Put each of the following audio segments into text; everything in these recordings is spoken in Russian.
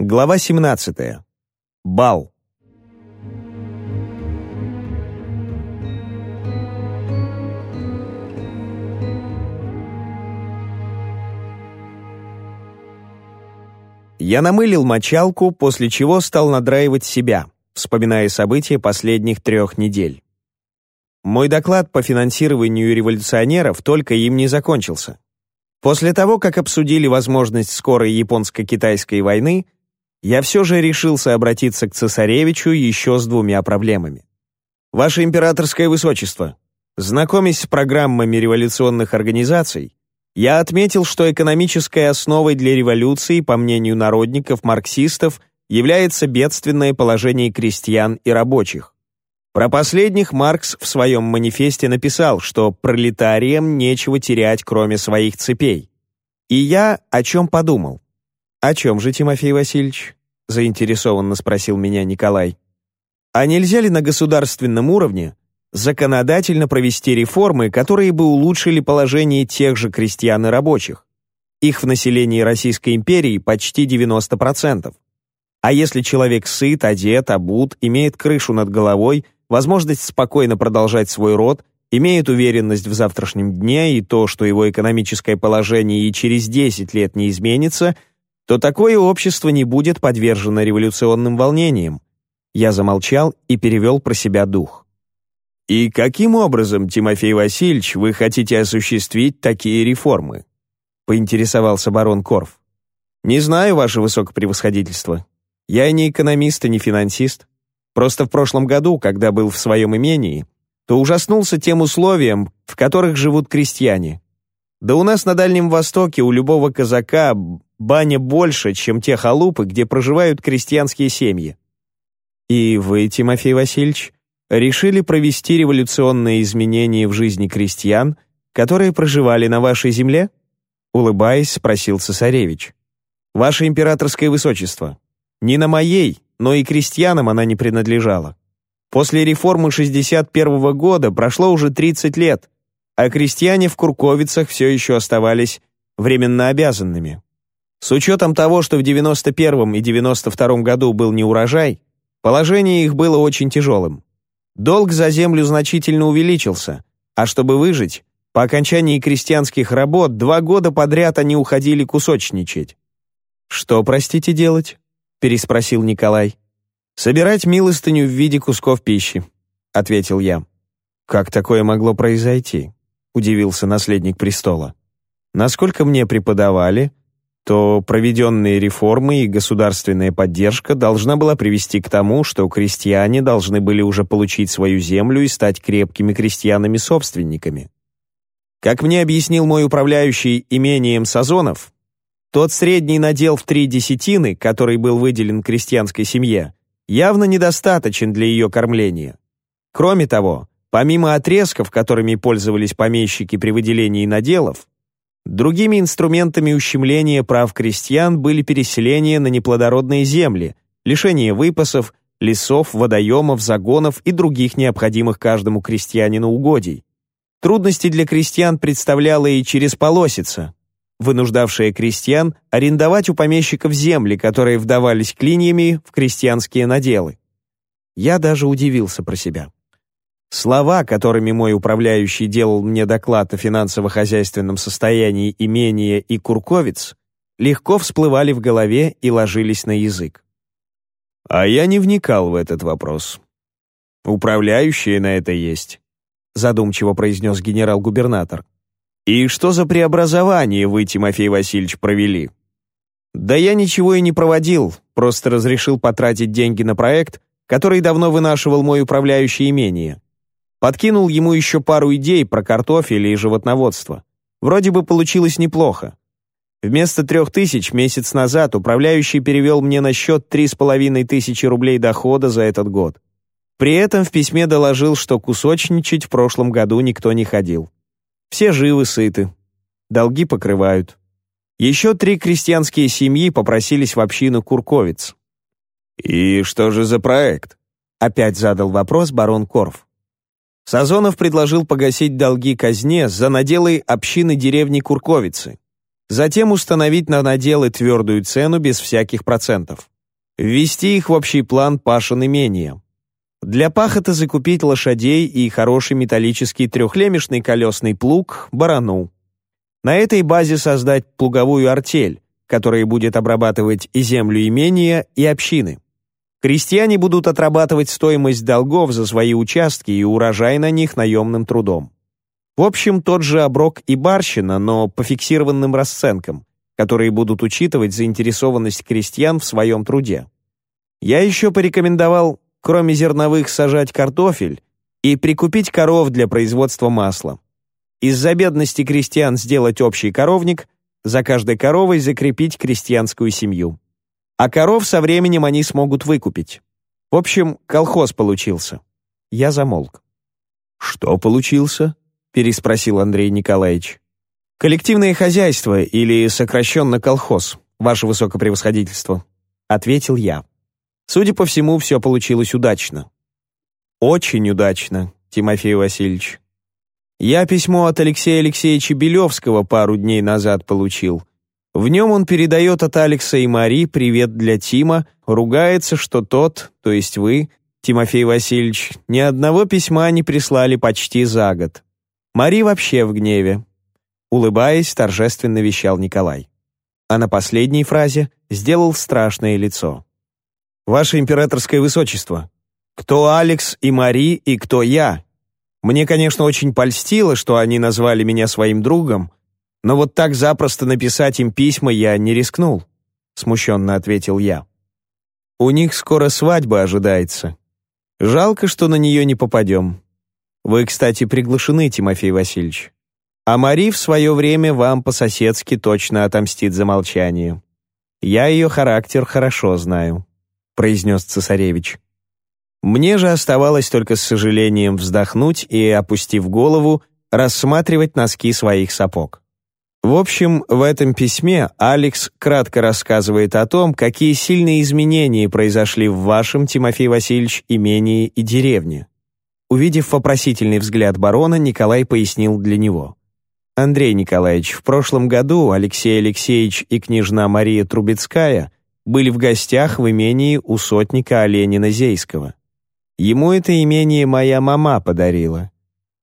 Глава 17. Бал. Я намылил мочалку, после чего стал надраивать себя, вспоминая события последних трех недель. Мой доклад по финансированию революционеров только им не закончился. После того, как обсудили возможность скорой японско-китайской войны, я все же решился обратиться к цесаревичу еще с двумя проблемами. «Ваше императорское высочество, знакомясь с программами революционных организаций, я отметил, что экономической основой для революции, по мнению народников-марксистов, является бедственное положение крестьян и рабочих. Про последних Маркс в своем манифесте написал, что пролетариям нечего терять, кроме своих цепей. И я о чем подумал. «О чем же, Тимофей Васильевич?» — заинтересованно спросил меня Николай. «А нельзя ли на государственном уровне законодательно провести реформы, которые бы улучшили положение тех же крестьян и рабочих? Их в населении Российской империи почти 90%. А если человек сыт, одет, обут, имеет крышу над головой — возможность спокойно продолжать свой род, имеет уверенность в завтрашнем дне и то, что его экономическое положение и через 10 лет не изменится, то такое общество не будет подвержено революционным волнениям. Я замолчал и перевел про себя дух. «И каким образом, Тимофей Васильевич, вы хотите осуществить такие реформы?» — поинтересовался барон Корф. «Не знаю, ваше высокопревосходительство. Я не экономист и не финансист. Просто в прошлом году, когда был в своем имении, то ужаснулся тем условиям, в которых живут крестьяне. Да у нас на Дальнем Востоке у любого казака баня больше, чем те халупы, где проживают крестьянские семьи. И вы, Тимофей Васильевич, решили провести революционные изменения в жизни крестьян, которые проживали на вашей земле? Улыбаясь, спросил цесаревич. Ваше императорское высочество, не на моей, но и крестьянам она не принадлежала. После реформы 61 года прошло уже 30 лет, а крестьяне в Курковицах все еще оставались временно обязанными. С учетом того, что в 91 и 92 году был неурожай, положение их было очень тяжелым. Долг за землю значительно увеличился, а чтобы выжить, по окончании крестьянских работ два года подряд они уходили кусочничать. Что, простите, делать? — переспросил Николай. «Собирать милостыню в виде кусков пищи», — ответил я. «Как такое могло произойти?» — удивился наследник престола. «Насколько мне преподавали, то проведенные реформы и государственная поддержка должна была привести к тому, что крестьяне должны были уже получить свою землю и стать крепкими крестьянами-собственниками. Как мне объяснил мой управляющий имением Сазонов, тот средний надел в три десятины, который был выделен крестьянской семье, явно недостаточен для ее кормления. Кроме того, помимо отрезков, которыми пользовались помещики при выделении наделов, другими инструментами ущемления прав крестьян были переселение на неплодородные земли, лишение выпасов, лесов, водоемов, загонов и других необходимых каждому крестьянину угодий. Трудности для крестьян представляла и через полосица, вынуждавшая крестьян арендовать у помещиков земли, которые вдавались клиньями в крестьянские наделы. Я даже удивился про себя. Слова, которыми мой управляющий делал мне доклад о финансово-хозяйственном состоянии имения и курковиц, легко всплывали в голове и ложились на язык. А я не вникал в этот вопрос. Управляющие на это есть, задумчиво произнес генерал-губернатор. «И что за преобразование вы, Тимофей Васильевич, провели?» «Да я ничего и не проводил, просто разрешил потратить деньги на проект, который давно вынашивал мой управляющий имение. Подкинул ему еще пару идей про картофель и животноводство. Вроде бы получилось неплохо. Вместо трех тысяч месяц назад управляющий перевел мне на счет три с половиной тысячи рублей дохода за этот год. При этом в письме доложил, что кусочничать в прошлом году никто не ходил. Все живы, сыты. Долги покрывают. Еще три крестьянские семьи попросились в общину Курковиц. «И что же за проект?» Опять задал вопрос барон Корф. Сазонов предложил погасить долги казне за наделы общины деревни Курковицы. Затем установить на наделы твердую цену без всяких процентов. Ввести их в общий план пашин имения. Для пахота закупить лошадей и хороший металлический трехлемешный колесный плуг, барану. На этой базе создать плуговую артель, которая будет обрабатывать и землю имения, и общины. Крестьяне будут отрабатывать стоимость долгов за свои участки и урожай на них наемным трудом. В общем, тот же оброк и барщина, но по фиксированным расценкам, которые будут учитывать заинтересованность крестьян в своем труде. Я еще порекомендовал, кроме зерновых, сажать картофель и прикупить коров для производства масла. Из-за бедности крестьян сделать общий коровник, за каждой коровой закрепить крестьянскую семью. А коров со временем они смогут выкупить. В общем, колхоз получился. Я замолк. «Что получился?» переспросил Андрей Николаевич. «Коллективное хозяйство или сокращенно колхоз, ваше высокопревосходительство», ответил я. Судя по всему, все получилось удачно. Очень удачно, Тимофей Васильевич. Я письмо от Алексея Алексеевича Белевского пару дней назад получил. В нем он передает от Алекса и Мари привет для Тима, ругается, что тот, то есть вы, Тимофей Васильевич, ни одного письма не прислали почти за год. Мари вообще в гневе. Улыбаясь, торжественно вещал Николай. А на последней фразе сделал страшное лицо. «Ваше императорское высочество, кто Алекс и Мари и кто я? Мне, конечно, очень польстило, что они назвали меня своим другом, но вот так запросто написать им письма я не рискнул», смущенно ответил я. «У них скоро свадьба ожидается. Жалко, что на нее не попадем. Вы, кстати, приглашены, Тимофей Васильевич. А Мари в свое время вам по-соседски точно отомстит за молчание. Я ее характер хорошо знаю», — произнес цесаревич. Мне же оставалось только с сожалением вздохнуть и, опустив голову, рассматривать носки своих сапог. В общем, в этом письме Алекс кратко рассказывает о том, какие сильные изменения произошли в вашем, Тимофей Васильевич, имении и деревне. Увидев вопросительный взгляд барона, Николай пояснил для него. «Андрей Николаевич, в прошлом году Алексей Алексеевич и княжна Мария Трубецкая были в гостях в имении у сотника Оленина Зейского. Ему это имение моя мама подарила.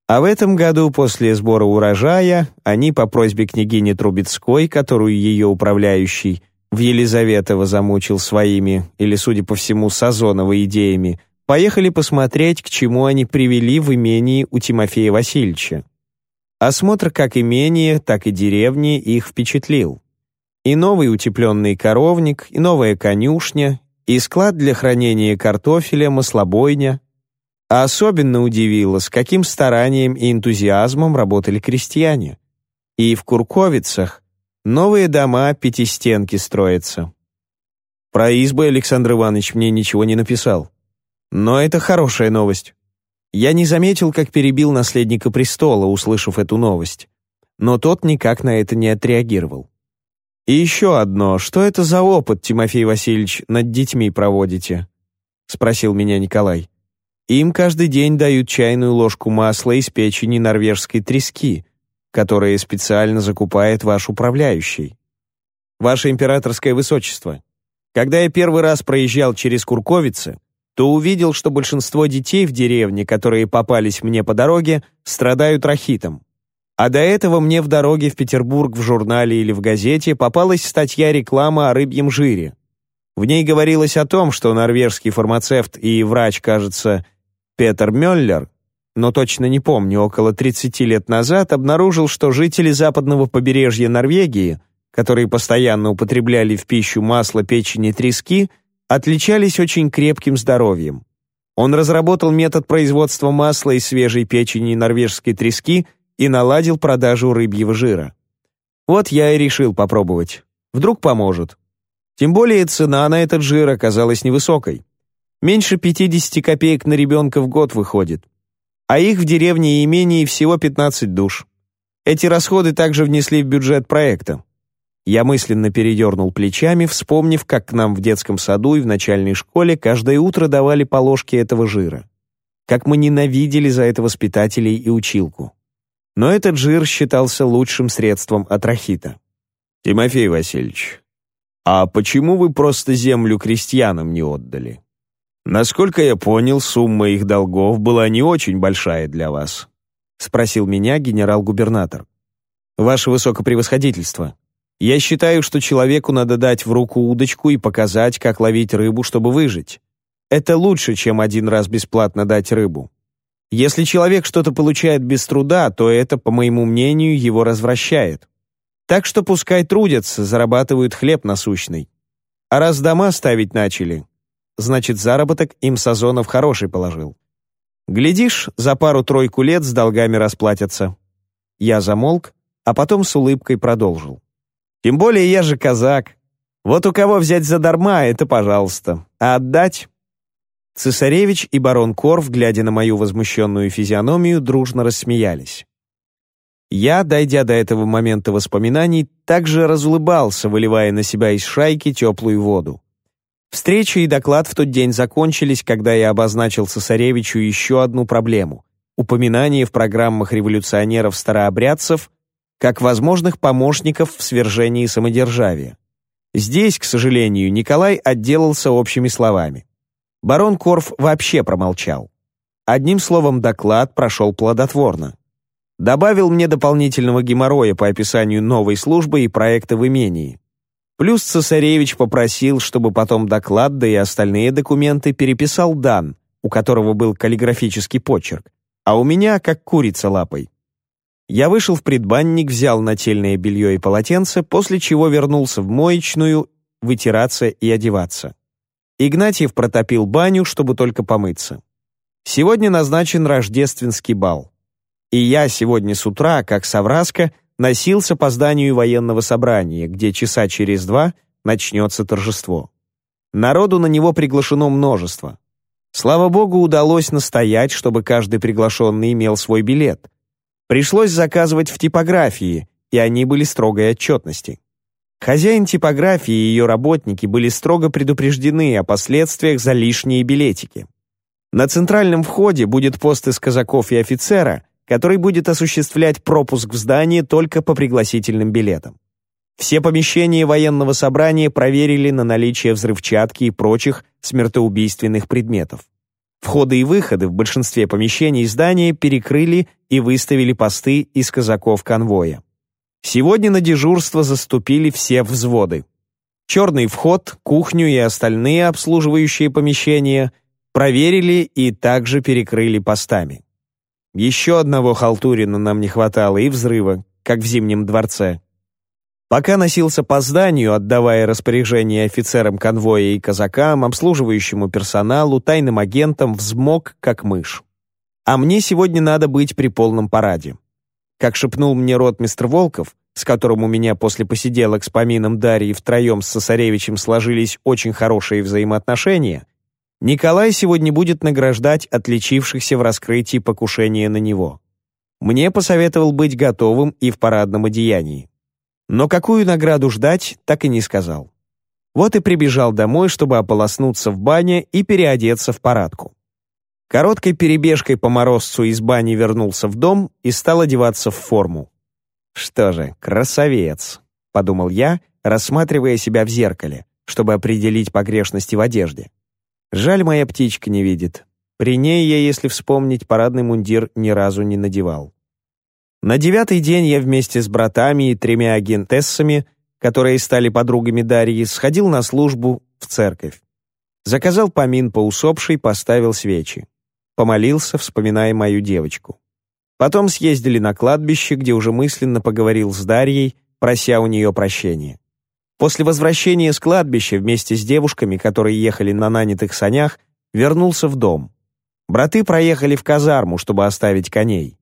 А в этом году, после сбора урожая, они по просьбе княгини Трубецкой, которую ее управляющий в Елизаветово замучил своими, или, судя по всему, Сазонова идеями, Поехали посмотреть, к чему они привели в имении у Тимофея Васильевича. Осмотр как имения, так и деревни их впечатлил. И новый утепленный коровник, и новая конюшня, и склад для хранения картофеля, маслобойня. А особенно удивило, с каким старанием и энтузиазмом работали крестьяне. И в Курковицах новые дома пятистенки строятся. Про избы Александр Иванович мне ничего не написал. Но это хорошая новость. Я не заметил, как перебил наследника престола, услышав эту новость. Но тот никак на это не отреагировал. «И еще одно. Что это за опыт, Тимофей Васильевич, над детьми проводите?» — спросил меня Николай. «Им каждый день дают чайную ложку масла из печени норвежской трески, которая специально закупает ваш управляющий. Ваше императорское высочество, когда я первый раз проезжал через Курковицы, то увидел, что большинство детей в деревне, которые попались мне по дороге, страдают рахитом. А до этого мне в дороге в Петербург в журнале или в газете попалась статья реклама о рыбьем жире. В ней говорилось о том, что норвежский фармацевт и врач, кажется, Петер Мюллер, но точно не помню, около 30 лет назад обнаружил, что жители западного побережья Норвегии, которые постоянно употребляли в пищу масло печени трески, отличались очень крепким здоровьем. Он разработал метод производства масла из свежей печени норвежской трески и наладил продажу рыбьего жира. Вот я и решил попробовать. Вдруг поможет. Тем более цена на этот жир оказалась невысокой. Меньше 50 копеек на ребенка в год выходит. А их в деревне и имении всего 15 душ. Эти расходы также внесли в бюджет проекта. Я мысленно передернул плечами, вспомнив, как к нам в детском саду и в начальной школе каждое утро давали по ложке этого жира. Как мы ненавидели за это воспитателей и училку. Но этот жир считался лучшим средством от рахита. «Тимофей Васильевич, а почему вы просто землю крестьянам не отдали? Насколько я понял, сумма их долгов была не очень большая для вас», — спросил меня генерал-губернатор. «Ваше высокопревосходительство, я считаю, что человеку надо дать в руку удочку и показать, как ловить рыбу, чтобы выжить. Это лучше, чем один раз бесплатно дать рыбу. Если человек что-то получает без труда, то это, по моему мнению, его развращает. Так что пускай трудятся, зарабатывают хлеб насущный. А раз дома ставить начали, значит, заработок им Сазонов хороший положил. Глядишь, за пару-тройку лет с долгами расплатятся. Я замолк, а потом с улыбкой продолжил. Тем более я же казак. Вот у кого взять задарма, это пожалуйста. А отдать Цесаревич и барон Корф, глядя на мою возмущенную физиономию, дружно рассмеялись. Я, дойдя до этого момента воспоминаний, также разулыбался, выливая на себя из шайки теплую воду. Встреча и доклад в тот день закончились, когда я обозначил цесаревичу еще одну проблему — упоминание в программах революционеров-старообрядцев как возможных помощников в свержении самодержавия. Здесь, к сожалению, Николай отделался общими словами. Барон Корф вообще промолчал. Одним словом, доклад прошел плодотворно. Добавил мне дополнительного геморроя по описанию новой службы и проекта в имении. Плюс цесаревич попросил, чтобы потом доклад, да и остальные документы переписал Дан, у которого был каллиграфический почерк, а у меня как курица лапой. Я вышел в предбанник, взял нательное белье и полотенце, после чего вернулся в моечную вытираться и одеваться. Игнатьев протопил баню, чтобы только помыться. Сегодня назначен рождественский бал. И я сегодня с утра, как совраска, носился по зданию военного собрания, где часа через два начнется торжество. Народу на него приглашено множество. Слава богу, удалось настоять, чтобы каждый приглашенный имел свой билет. Пришлось заказывать в типографии, и они были строгой отчетности. Хозяин типографии и ее работники были строго предупреждены о последствиях за лишние билетики. На центральном входе будет пост из казаков и офицера, который будет осуществлять пропуск в здание только по пригласительным билетам. Все помещения военного собрания проверили на наличие взрывчатки и прочих смертоубийственных предметов. Входы и выходы в большинстве помещений здания перекрыли и выставили посты из казаков конвоя. Сегодня на дежурство заступили все взводы. Черный вход, кухню и остальные обслуживающие помещения проверили и также перекрыли постами. Еще одного халтурина нам не хватало и взрыва, как в Зимнем дворце. Пока носился по зданию, отдавая распоряжения офицерам конвоя и казакам, обслуживающему персоналу, тайным агентам, взмок, как мышь. А мне сегодня надо быть при полном параде. Как шепнул мне ротмистр Волков, с которым у меня после посиделок с помином Дарьи втроем с Сосаревичем сложились очень хорошие взаимоотношения, Николай сегодня будет награждать отличившихся в раскрытии покушения на него. Мне посоветовал быть готовым и в парадном одеянии. Но какую награду ждать, так и не сказал. Вот и прибежал домой, чтобы ополоснуться в бане и переодеться в парадку. Короткой перебежкой по морозцу из бани вернулся в дом и стал одеваться в форму. «Что же, красавец», — подумал я, рассматривая себя в зеркале, чтобы определить погрешности в одежде. Жаль, моя птичка не видит. При ней я, если вспомнить, парадный мундир ни разу не надевал. На девятый день я вместе с братами и тремя агентессами, которые стали подругами Дарьи, сходил на службу в церковь. Заказал помин по усопшей, поставил свечи. Помолился, вспоминая мою девочку. Потом съездили на кладбище, где уже мысленно поговорил с Дарьей, прося у нее прощения. После возвращения с кладбища вместе с девушками, которые ехали на нанятых санях, вернулся в дом. Браты проехали в казарму, чтобы оставить коней.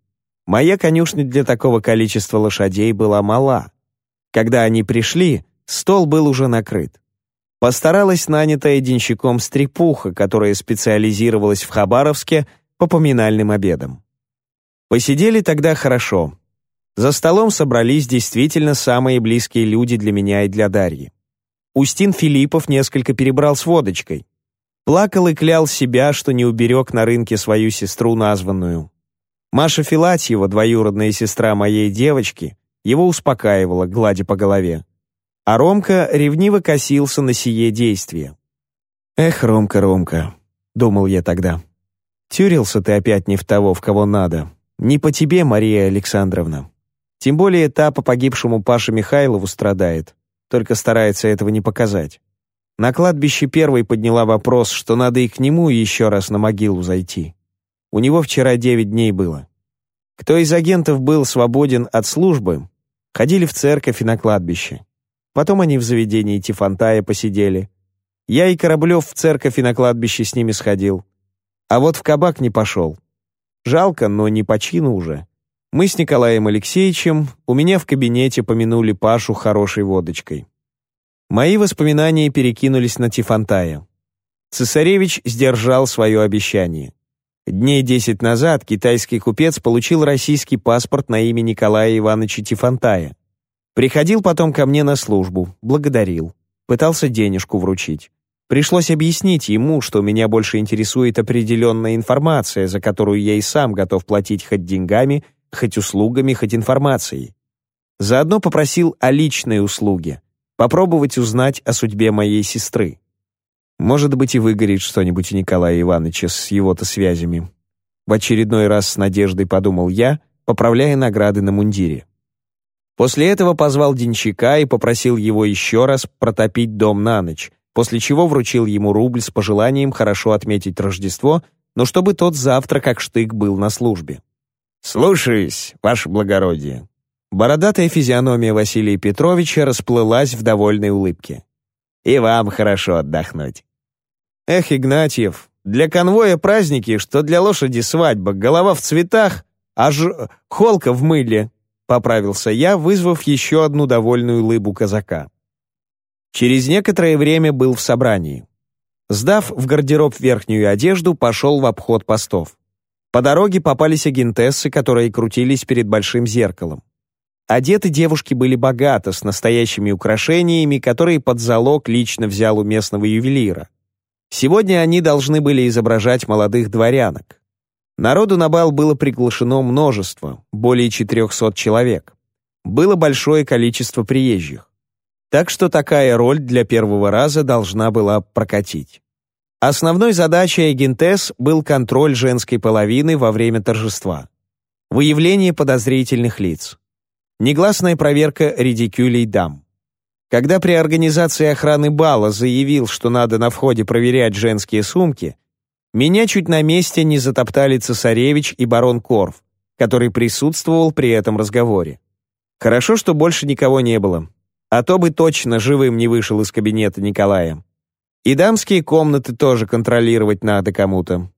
Моя конюшня для такого количества лошадей была мала. Когда они пришли, стол был уже накрыт. Постаралась нанятая денщиком стрепуха, которая специализировалась в Хабаровске по поминальным обедам. Посидели тогда хорошо. За столом собрались действительно самые близкие люди для меня и для Дарьи. Устин Филиппов несколько перебрал с водочкой. Плакал и клял себя, что не уберег на рынке свою сестру названную. Маша Филатьева, двоюродная сестра моей девочки, его успокаивала, гладя по голове. А Ромка ревниво косился на сие действие. «Эх, Ромка, Ромка», — думал я тогда, — «тюрился ты опять не в того, в кого надо. Не по тебе, Мария Александровна. Тем более та по погибшему Паше Михайлову страдает, только старается этого не показать. На кладбище первой подняла вопрос, что надо и к нему еще раз на могилу зайти. У него вчера девять дней было. Кто из агентов был свободен от службы, ходили в церковь и на кладбище. Потом они в заведении Тифантая посидели. Я и Кораблев в церковь и на кладбище с ними сходил. А вот в кабак не пошел. Жалко, но не по чину уже. Мы с Николаем Алексеевичем у меня в кабинете помянули Пашу хорошей водочкой. Мои воспоминания перекинулись на Тифантая. Цесаревич сдержал свое обещание. Дней десять назад китайский купец получил российский паспорт на имя Николая Ивановича Тифантая. Приходил потом ко мне на службу, благодарил, пытался денежку вручить. Пришлось объяснить ему, что меня больше интересует определенная информация, за которую я и сам готов платить хоть деньгами, хоть услугами, хоть информацией. Заодно попросил о личной услуге — попробовать узнать о судьбе моей сестры. Может быть, и выгорит что-нибудь у Николая Ивановича с его-то связями. В очередной раз с надеждой подумал я, поправляя награды на мундире. После этого позвал денщика и попросил его еще раз протопить дом на ночь, после чего вручил ему рубль с пожеланием хорошо отметить Рождество, но чтобы тот завтра как штык был на службе. «Слушаюсь, ваше благородие», Бородатая физиономия Василия Петровича расплылась в довольной улыбке. «И вам хорошо отдохнуть». «Эх, Игнатьев, для конвоя праздники, что для лошади свадьба, голова в цветах, аж холка в мыле», — поправился я, вызвав еще одну довольную улыбу казака. Через некоторое время был в собрании. Сдав в гардероб верхнюю одежду, пошел в обход постов. По дороге попались агентессы, которые крутились перед большим зеркалом. Одеты девушки были богато, с настоящими украшениями, которые под залог лично взял у местного ювелира. Сегодня они должны были изображать молодых дворянок. Народу на бал было приглашено множество, более 400 человек. Было большое количество приезжих. Так что такая роль для первого раза должна была прокатить. Основной задачей агентес был контроль женской половины во время торжества. Выявление подозрительных лиц негласная проверка редикюлей дам. Когда при организации охраны бала заявил, что надо на входе проверять женские сумки, меня чуть на месте не затоптали цесаревич и барон Корф, который присутствовал при этом разговоре. Хорошо, что больше никого не было, а то бы точно живым не вышел из кабинета Николая. И дамские комнаты тоже контролировать надо кому-то.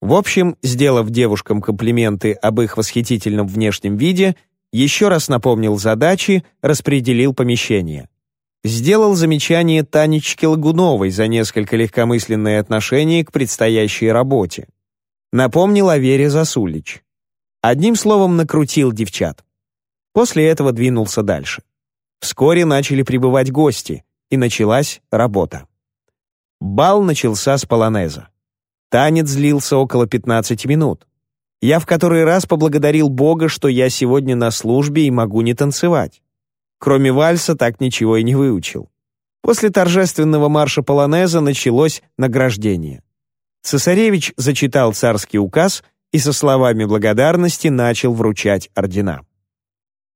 В общем, сделав девушкам комплименты об их восхитительном внешнем виде, еще раз напомнил задачи, распределил помещение. Сделал замечание Танечке Лагуновой за несколько легкомысленное отношение к предстоящей работе. Напомнил о Вере Засулич. Одним словом, накрутил девчат. После этого двинулся дальше. Вскоре начали прибывать гости, и началась работа. Бал начался с полонеза. Танец длился около 15 минут. Я в который раз поблагодарил Бога, что я сегодня на службе и могу не танцевать. Кроме вальса так ничего и не выучил. После торжественного марша полонеза началось награждение. Цесаревич зачитал царский указ и со словами благодарности начал вручать ордена.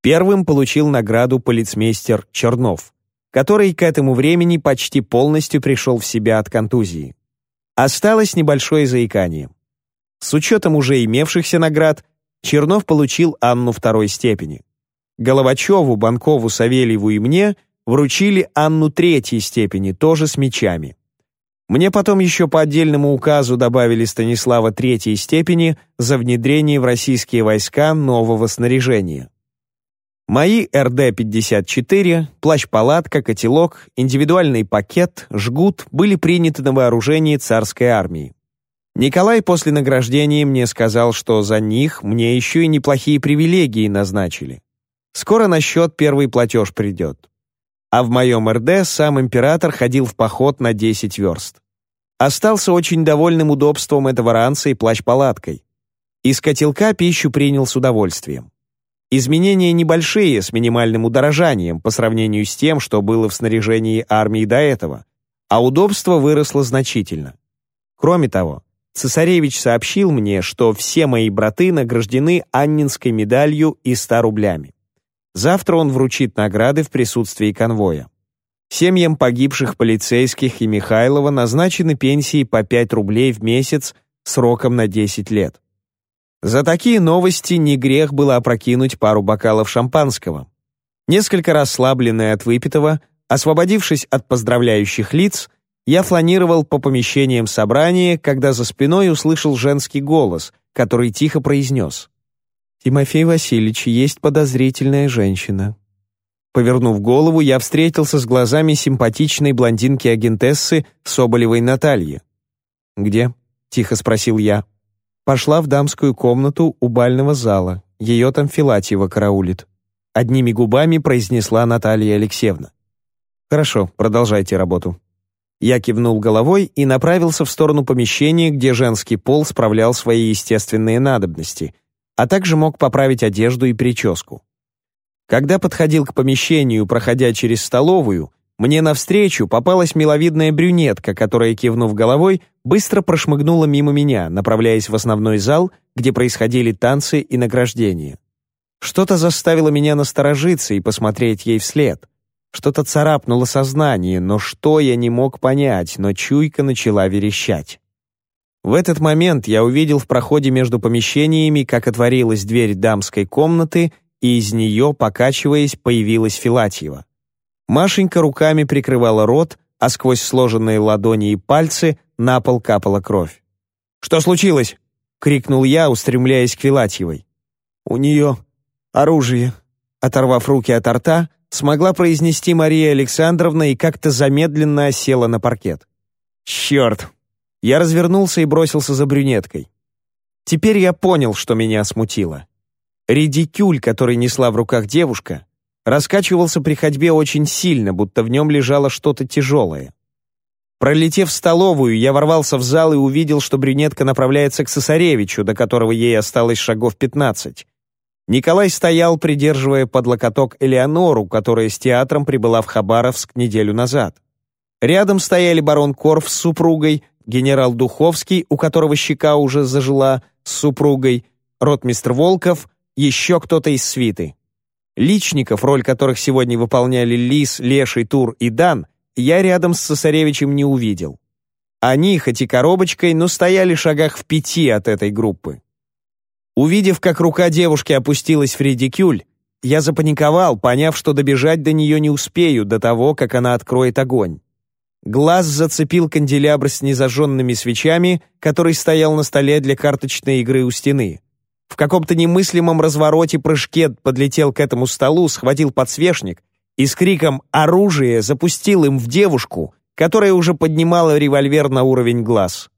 Первым получил награду полицмейстер Чернов, который к этому времени почти полностью пришел в себя от контузии. Осталось небольшое заикание. С учетом уже имевшихся наград, Чернов получил Анну второй степени. Головачеву, Банкову, Савельеву и мне вручили Анну третьей степени, тоже с мечами. Мне потом еще по отдельному указу добавили Станислава третьей степени за внедрение в российские войска нового снаряжения. Мои РД-54, плащ-палатка, котелок, индивидуальный пакет, жгут были приняты на вооружение царской армии. Николай после награждения мне сказал, что за них мне еще и неплохие привилегии назначили. Скоро на счет первый платеж придет. А в моем РД сам император ходил в поход на 10 верст. Остался очень довольным удобством этого ранца и плащ-палаткой. Из котелка пищу принял с удовольствием. Изменения небольшие, с минимальным удорожанием по сравнению с тем, что было в снаряжении армии до этого, а удобство выросло значительно. Кроме того, цесаревич сообщил мне, что все мои браты награждены Аннинской медалью и 100 рублями. Завтра он вручит награды в присутствии конвоя. Семьям погибших полицейских и Михайлова назначены пенсии по 5 рублей в месяц сроком на 10 лет. За такие новости не грех было опрокинуть пару бокалов шампанского. Несколько расслабленный от выпитого, освободившись от поздравляющих лиц, я фланировал по помещениям собрания, когда за спиной услышал женский голос, который тихо произнес. «Тимофей Васильевич, есть подозрительная женщина». Повернув голову, я встретился с глазами симпатичной блондинки-агентессы Соболевой Натальи. «Где?» — тихо спросил я. Пошла в дамскую комнату у бального зала. Ее там Филатьева караулит. Одними губами произнесла Наталья Алексеевна. «Хорошо, продолжайте работу». Я кивнул головой и направился в сторону помещения, где женский пол справлял свои естественные надобности, а также мог поправить одежду и прическу. Когда подходил к помещению, проходя через столовую, мне навстречу попалась миловидная брюнетка, которая, кивнув головой, быстро прошмыгнула мимо меня, направляясь в основной зал, где происходили танцы и награждения. Что-то заставило меня насторожиться и посмотреть ей вслед. Что-то царапнуло сознание, но что я не мог понять, но чуйка начала верещать. В этот момент я увидел в проходе между помещениями, как отворилась дверь дамской комнаты, и из нее, покачиваясь, появилась Филатьева. Машенька руками прикрывала рот, а сквозь сложенные ладони и пальцы на пол капала кровь. «Что случилось?» — крикнул я, устремляясь к Филатьевой. «У нее оружие», — оторвав руки от рта, смогла произнести Мария Александровна и как-то замедленно осела на паркет. «Черт!» Я развернулся и бросился за брюнеткой. Теперь я понял, что меня смутило. Редикюль, который несла в руках девушка, раскачивался при ходьбе очень сильно, будто в нем лежало что-то тяжелое. Пролетев в столовую, я ворвался в зал и увидел, что брюнетка направляется к Сосаревичу, до которого ей осталось шагов пятнадцать. Николай стоял, придерживая под локоток Элеонору, которая с театром прибыла в Хабаровск неделю назад. Рядом стояли барон Корф с супругой, генерал Духовский, у которого щека уже зажила, с супругой, ротмистр Волков, еще кто-то из свиты. Личников, роль которых сегодня выполняли Лис, Леший, Тур и Дан, я рядом с цесаревичем не увидел. Они, хоть и коробочкой, но стояли шагах в пяти от этой группы. Увидев, как рука девушки опустилась в редикюль, я запаниковал, поняв, что добежать до нее не успею до того, как она откроет огонь. Глаз зацепил канделябр с незажженными свечами, который стоял на столе для карточной игры у стены. В каком-то немыслимом развороте прыжке подлетел к этому столу, схватил подсвечник и с криком «Оружие!» запустил им в девушку, которая уже поднимала револьвер на уровень глаз.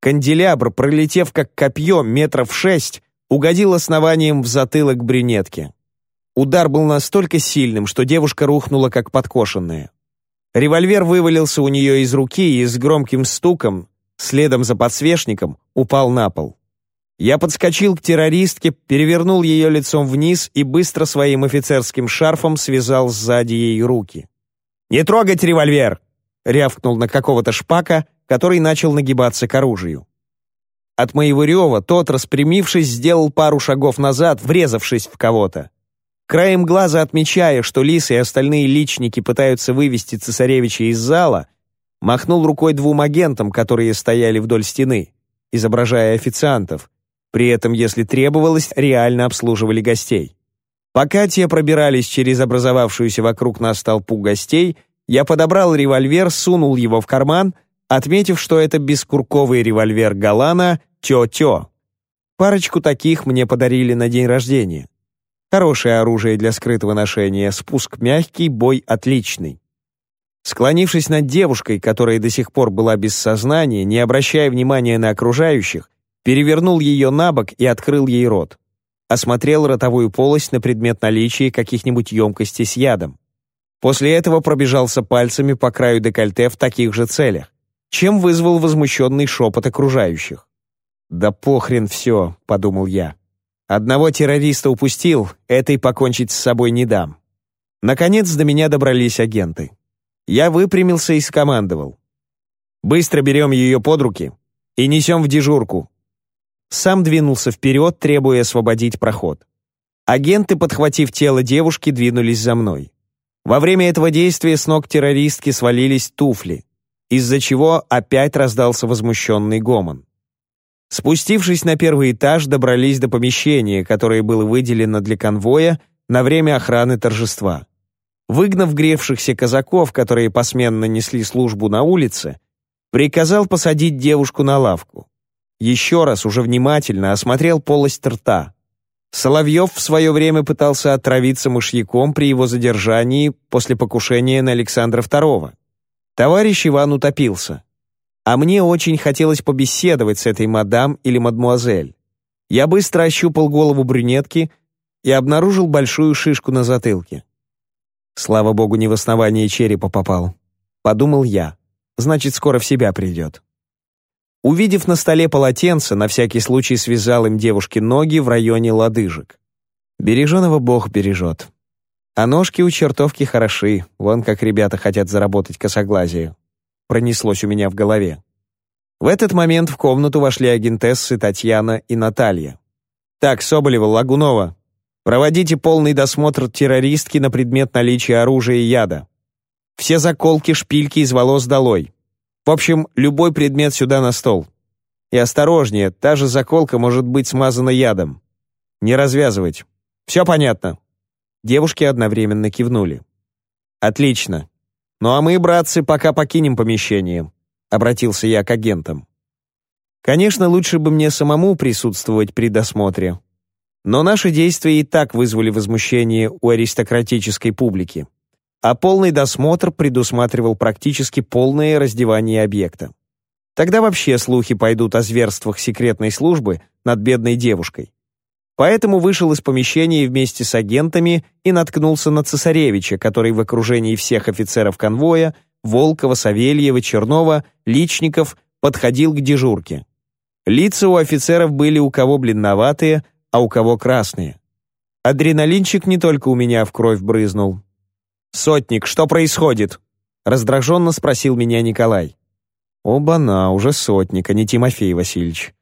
Канделябр, пролетев как копье метров шесть, угодил основанием в затылок брюнетки. Удар был настолько сильным, что девушка рухнула как подкошенная. Револьвер вывалился у нее из руки и с громким стуком, следом за подсвечником, упал на пол. Я подскочил к террористке, перевернул ее лицом вниз и быстро своим офицерским шарфом связал сзади ей руки. «Не трогать револьвер!» — рявкнул на какого-то шпака, который начал нагибаться к оружию. От моего рева тот, распрямившись, сделал пару шагов назад, врезавшись в кого-то. Краем глаза отмечая, что Лис и остальные личники пытаются вывести цесаревича из зала, махнул рукой двум агентам, которые стояли вдоль стены, изображая официантов, при этом, если требовалось, реально обслуживали гостей. Пока те пробирались через образовавшуюся вокруг нас толпу гостей, я подобрал револьвер, сунул его в карман, отметив, что это бескурковый револьвер Галана «Тё-тё». Парочку таких мне подарили на день рождения. Хорошее оружие для скрытого ношения, спуск мягкий, бой отличный. Склонившись над девушкой, которая до сих пор была без сознания, не обращая внимания на окружающих, перевернул ее на бок и открыл ей рот. Осмотрел ротовую полость на предмет наличия каких-нибудь емкостей с ядом. После этого пробежался пальцами по краю декольте в таких же целях, чем вызвал возмущенный шепот окружающих. «Да похрен все», — подумал я. Одного террориста упустил, этой покончить с собой не дам. Наконец до меня добрались агенты. Я выпрямился и скомандовал. «Быстро берем ее под руки и несем в дежурку». Сам двинулся вперед, требуя освободить проход. Агенты, подхватив тело девушки, двинулись за мной. Во время этого действия с ног террористки свалились туфли, из-за чего опять раздался возмущенный гомон. Спустившись на первый этаж, добрались до помещения, которое было выделено для конвоя на время охраны торжества. Выгнав гревшихся казаков, которые посменно несли службу на улице, приказал посадить девушку на лавку. Еще раз уже внимательно осмотрел полость рта. Соловьев в свое время пытался отравиться мышьяком при его задержании после покушения на Александра II. Товарищ Иван утопился. А мне очень хотелось побеседовать с этой мадам или мадмуазель. Я быстро ощупал голову брюнетки и обнаружил большую шишку на затылке. Слава богу, не в основание черепа попал. Подумал я. Значит, скоро в себя придет. Увидев на столе полотенце, на всякий случай связал им девушке ноги в районе лодыжек. Береженого Бог бережет. А ножки у чертовки хороши, вон как ребята хотят заработать косоглазие пронеслось у меня в голове. В этот момент в комнату вошли агентессы Татьяна и Наталья. «Так, Соболева, Лагунова, проводите полный досмотр террористки на предмет наличия оружия и яда. Все заколки, шпильки из волос долой. В общем, любой предмет сюда на стол. И осторожнее, та же заколка может быть смазана ядом. Не развязывать. Все понятно?» Девушки одновременно кивнули. «Отлично. «Ну а мы, братцы, пока покинем помещение», — обратился я к агентам. Конечно, лучше бы мне самому присутствовать при досмотре. Но наши действия и так вызвали возмущение у аристократической публики. А полный досмотр предусматривал практически полное раздевание объекта. Тогда вообще слухи пойдут о зверствах секретной службы над бедной девушкой. Поэтому вышел из помещения вместе с агентами и наткнулся на цесаревича, который в окружении всех офицеров конвоя, Волкова, Савельева, Чернова, Личников, подходил к дежурке. Лица у офицеров были у кого бледноватые, а у кого красные. Адреналинчик не только у меня в кровь брызнул. «Сотник, что происходит?» Раздраженно спросил меня Николай. «Оба-на, уже сотник, а не Тимофей Васильевич.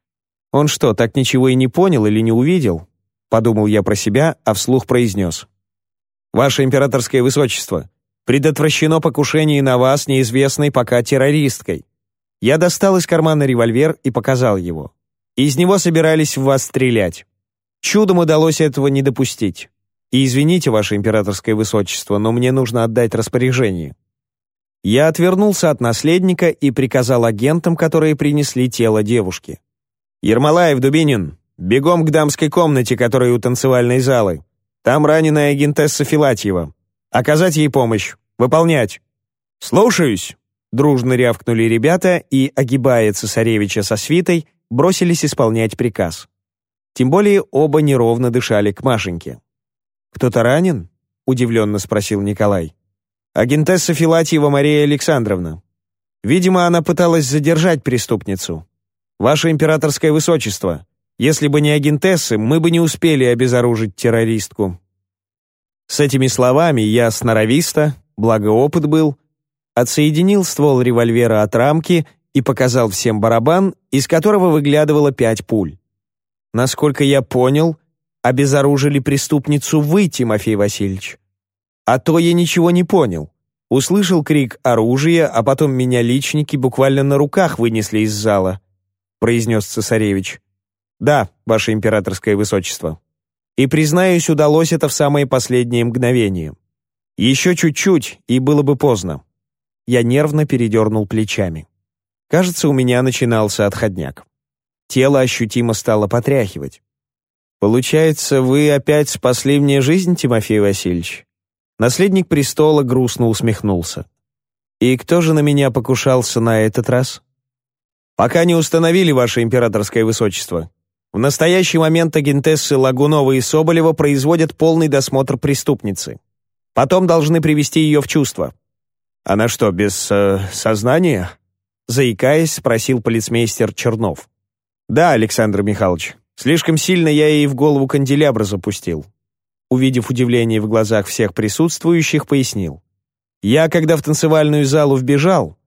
Он что, так ничего и не понял или не увидел? Подумал я про себя, а вслух произнес. «Ваше императорское высочество, предотвращено покушение на вас неизвестной пока террористкой. Я достал из кармана револьвер и показал его. Из него собирались в вас стрелять. Чудом удалось этого не допустить. И извините, ваше императорское высочество, но мне нужно отдать распоряжение». Я отвернулся от наследника и приказал агентам, которые принесли тело девушки. «Ермолаев, Дубинин, бегом к дамской комнате, которая у танцевальной залы. Там раненая агентесса Филатьева. Оказать ей помощь. Выполнять». «Слушаюсь!» Дружно рявкнули ребята и, огибая цесаревича со свитой, бросились исполнять приказ. Тем более оба неровно дышали к Машеньке. «Кто-то ранен?» — удивленно спросил Николай. «Агентесса Филатьева Мария Александровна. Видимо, она пыталась задержать преступницу. «Ваше императорское высочество, если бы не агентессы, мы бы не успели обезоружить террористку». С этими словами я сноровисто, благо опыт был, отсоединил ствол револьвера от рамки и показал всем барабан, из которого выглядывало пять пуль. Насколько я понял, обезоружили преступницу вы, Тимофей Васильевич. А то я ничего не понял. Услышал крик оружия, а потом меня личники буквально на руках вынесли из зала. — произнес цесаревич. «Да, ваше императорское высочество. И, признаюсь, удалось это в самые последние мгновения. Еще чуть-чуть, и было бы поздно». Я нервно передернул плечами. Кажется, у меня начинался отходняк. Тело ощутимо стало потряхивать. «Получается, вы опять спасли мне жизнь, Тимофей Васильевич?» Наследник престола грустно усмехнулся. «И кто же на меня покушался на этот раз?» «Пока не установили, ваше императорское высочество. В настоящий момент агентессы Лагунова и Соболева производят полный досмотр преступницы. Потом должны привести ее в чувство». «Она что, без э, сознания?» Заикаясь, спросил полицмейстер Чернов. «Да, Александр Михайлович, Слишком сильно я ей в голову канделябра запустил. Увидев удивление в глазах всех присутствующих, пояснил. Я, когда в танцевальную залу вбежал,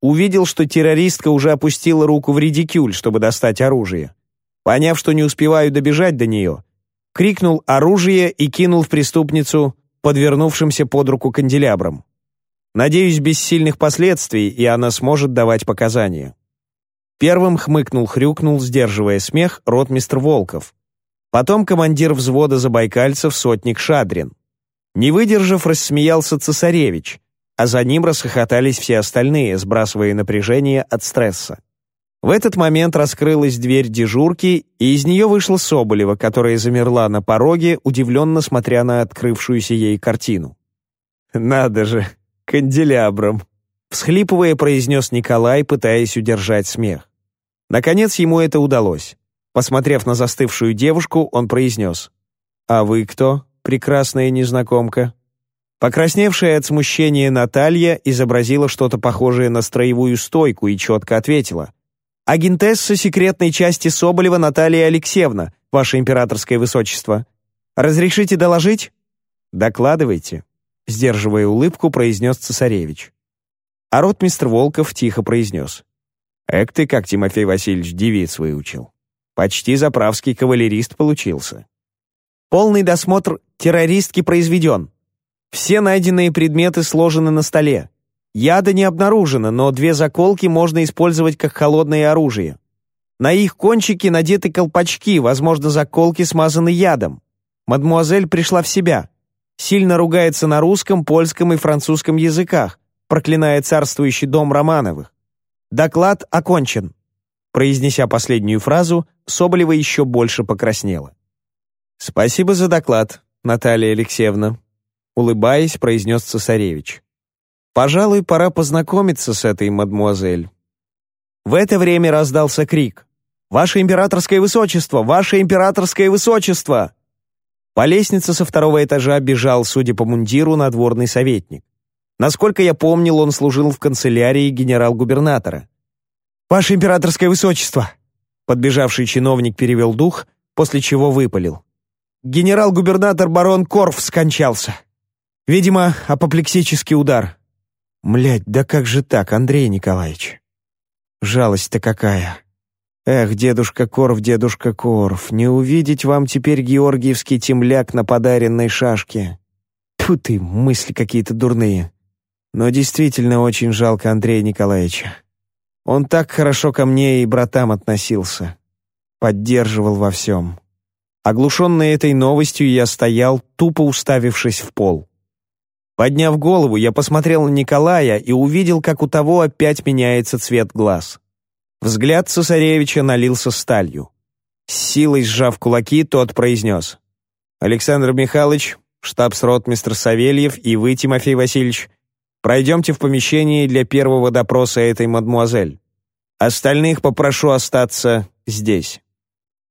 увидел, что террористка уже опустила руку в редикюль, чтобы достать оружие. Поняв, что не успеваю добежать до нее, крикнул оружие и кинул в преступницу подвернувшимся под руку канделябром. Надеюсь, без сильных последствий, и она сможет давать показания. Первым хмыкнул-хрюкнул, сдерживая смех, ротмистр Волков. Потом командир взвода забайкальцев, сотник Шадрин. Не выдержав, рассмеялся цесаревич, а за ним расхохотались все остальные, сбрасывая напряжение от стресса. В этот момент раскрылась дверь дежурки, и из нее вышла Соболева, которая замерла на пороге, удивленно смотря на открывшуюся ей картину. «Надо же, канделябром!» Всхлипывая, произнес Николай, пытаясь удержать смех. Наконец ему это удалось. Посмотрев на застывшую девушку, он произнес. «А вы кто, прекрасная незнакомка?» Покрасневшая от смущения Наталья изобразила что-то похожее на строевую стойку и четко ответила. Агентесса секретной части Соболева Наталья Алексеевна, ваше императорское высочество. Разрешите доложить? Докладывайте, сдерживая улыбку, произнес цесаревич. А ротмистр Волков тихо произнес. Эк ты, как Тимофей Васильевич девиц выучил. Почти заправский кавалерист получился. Полный досмотр террористки произведен. Все найденные предметы сложены на столе. Яда не обнаружено, но две заколки можно использовать как холодное оружие. На их кончике надеты колпачки, возможно, заколки смазаны ядом. Мадмуазель пришла в себя. Сильно ругается на русском, польском и французском языках, проклиная царствующий дом Романовых. Доклад окончен. Произнеся последнюю фразу, Соболева еще больше покраснела. «Спасибо за доклад, Наталья Алексеевна», улыбаясь, произнес цесаревич. Пожалуй, пора познакомиться с этой мадмуазель. В это время раздался крик. «Ваше императорское высочество! Ваше императорское высочество!» По лестнице со второго этажа бежал, судя по мундиру, надворный советник. Насколько я помнил, он служил в канцелярии генерал-губернатора. «Ваше императорское высочество!» Подбежавший чиновник перевел дух, после чего выпалил. «Генерал-губернатор барон Корф скончался. Видимо, апоплексический удар. Млять, да как же так, Андрей Николаевич? Жалость-то какая. Эх, дедушка Корф, дедушка Корф, не увидеть вам теперь георгиевский темляк на подаренной шашке. Тьфу ты, мысли какие-то дурные. Но действительно очень жалко Андрея Николаевича. Он так хорошо ко мне и братам относился. Поддерживал во всем. Оглушенный этой новостью, я стоял, тупо уставившись в пол. Подняв голову, я посмотрел на Николая и увидел, как у того опять меняется цвет глаз. Взгляд цесаревича налился сталью. С силой сжав кулаки, тот произнес. «Александр Михайлович, штабс-ротмистр Савельев и вы, Тимофей Васильевич, пройдемте в помещение для первого допроса этой мадмуазель. Остальных попрошу остаться здесь».